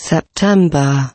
September.